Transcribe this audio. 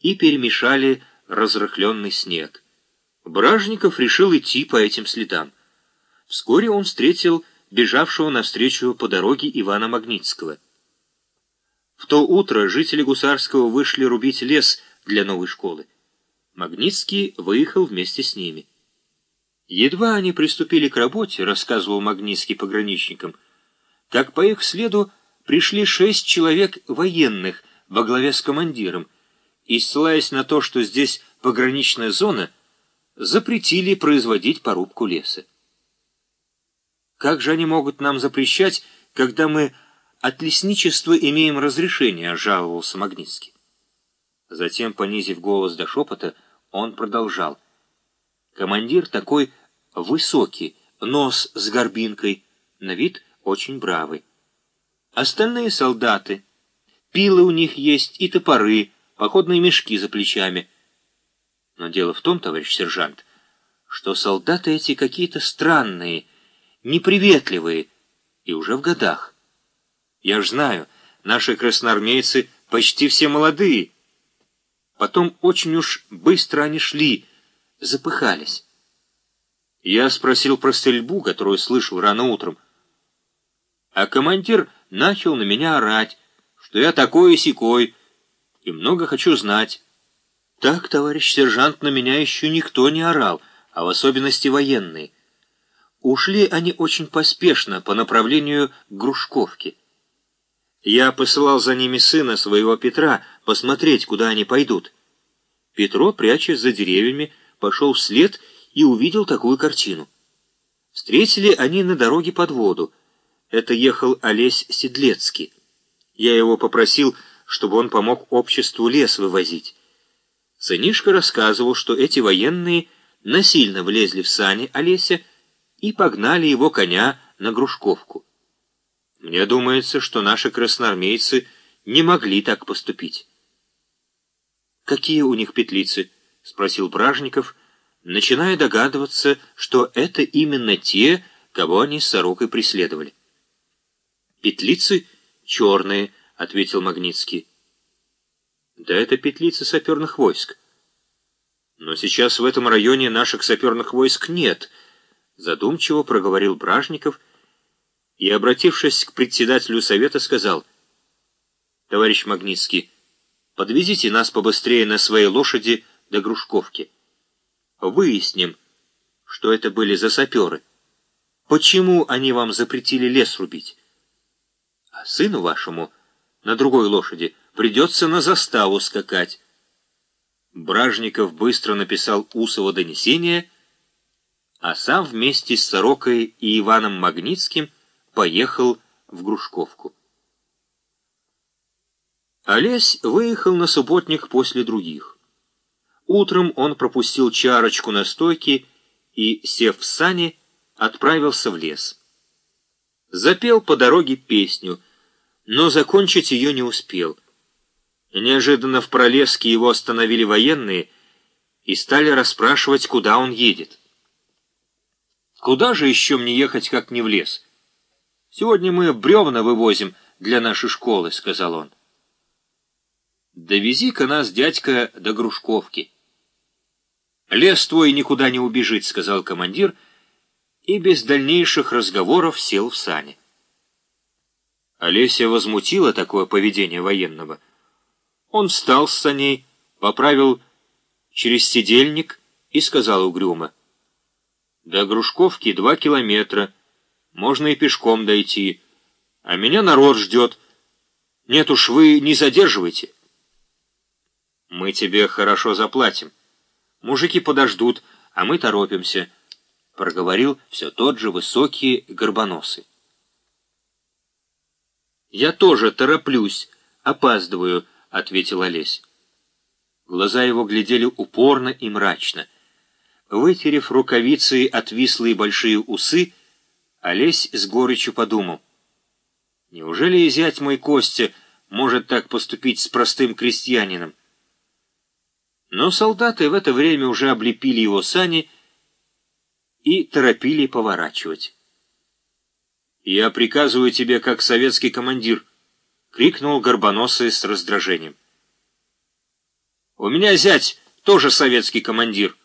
и перемешали разрыхленный снег. Бражников решил идти по этим следам. Вскоре он встретил бежавшего навстречу по дороге Ивана Магнитского. В то утро жители Гусарского вышли рубить лес для новой школы. Магнитский выехал вместе с ними. Едва они приступили к работе, рассказывал Магнитский пограничникам, как по их следу пришли шесть человек военных во главе с командиром, и, ссылаясь на то, что здесь пограничная зона, запретили производить порубку леса. Как же они могут нам запрещать, когда мы от лесничества имеем разрешение, жаловался Магнитский. Затем, понизив голос до шепота, он продолжал. Командир такой высокий, нос с горбинкой, на вид очень бравый. Остальные солдаты, пилы у них есть и топоры, походные мешки за плечами. Но дело в том, товарищ сержант, что солдаты эти какие-то странные, неприветливые и уже в годах. Я ж знаю, наши красноармейцы почти все молодые. Потом очень уж быстро они шли, запыхались. Я спросил про стрельбу, которую слышал рано утром. А командир начал на меня орать, что я такой и сякой, и много хочу знать. Так, товарищ сержант, на меня еще никто не орал, а в особенности военные. Ушли они очень поспешно по направлению к Грушковке. Я посылал за ними сына своего Петра посмотреть, куда они пойдут. Петро, прячась за деревьями, пошел вслед и увидел такую картину. Встретили они на дороге под воду. Это ехал Олесь Седлецкий. Я его попросил, чтобы он помог обществу лес вывозить. Сынишка рассказывал, что эти военные насильно влезли в сани Олеся и погнали его коня на Грушковку. Мне думается, что наши красноармейцы не могли так поступить. «Какие у них петлицы?» — спросил Бражников, начиная догадываться, что это именно те, кого они с сорокой преследовали. «Петлицы черные», — ответил Магнитский. «Да это петлицы саперных войск». «Но сейчас в этом районе наших саперных войск нет», — задумчиво проговорил Бражников и, обратившись к председателю совета, сказал, «Товарищ Магнитский, подвезите нас побыстрее на своей лошади до Грушковки. Выясним, что это были за саперы. Почему они вам запретили лес рубить? А сыну вашему на другой лошади придется на заставу скакать». Бражников быстро написал Усово донесение, а сам вместе с Сорокой и Иваном Магнитским поехал в Грушковку. Олесь выехал на субботник после других. Утром он пропустил чарочку на стойке и, сев в сани, отправился в лес. Запел по дороге песню, но закончить ее не успел. Неожиданно в пролеске его остановили военные и стали расспрашивать, куда он едет. «Куда же еще мне ехать, как не в лес?» Сегодня мы бревна вывозим для нашей школы», — сказал он. «Довези-ка нас, дядька, до Грушковки». «Лес твой никуда не убежит», — сказал командир, и без дальнейших разговоров сел в сани. Олеся возмутила такое поведение военного. Он встал с саней, поправил через сидельник и сказал угрюмо. «До Грушковки два километра» можно и пешком дойти. А меня народ ждет. Нет уж, вы не задерживайте. Мы тебе хорошо заплатим. Мужики подождут, а мы торопимся, — проговорил все тот же высокий горбоносый. «Я тоже тороплюсь, опаздываю», — ответил Олесь. Глаза его глядели упорно и мрачно. Вытерев рукавицей отвислые большие усы, Олесь с горечью подумал. Неужели и зять мой Костя может так поступить с простым крестьянином? Но солдаты в это время уже облепили его сани и торопили поворачивать. «Я приказываю тебе, как советский командир», — крикнул Горбоносый с раздражением. У меня зять тоже советский командир.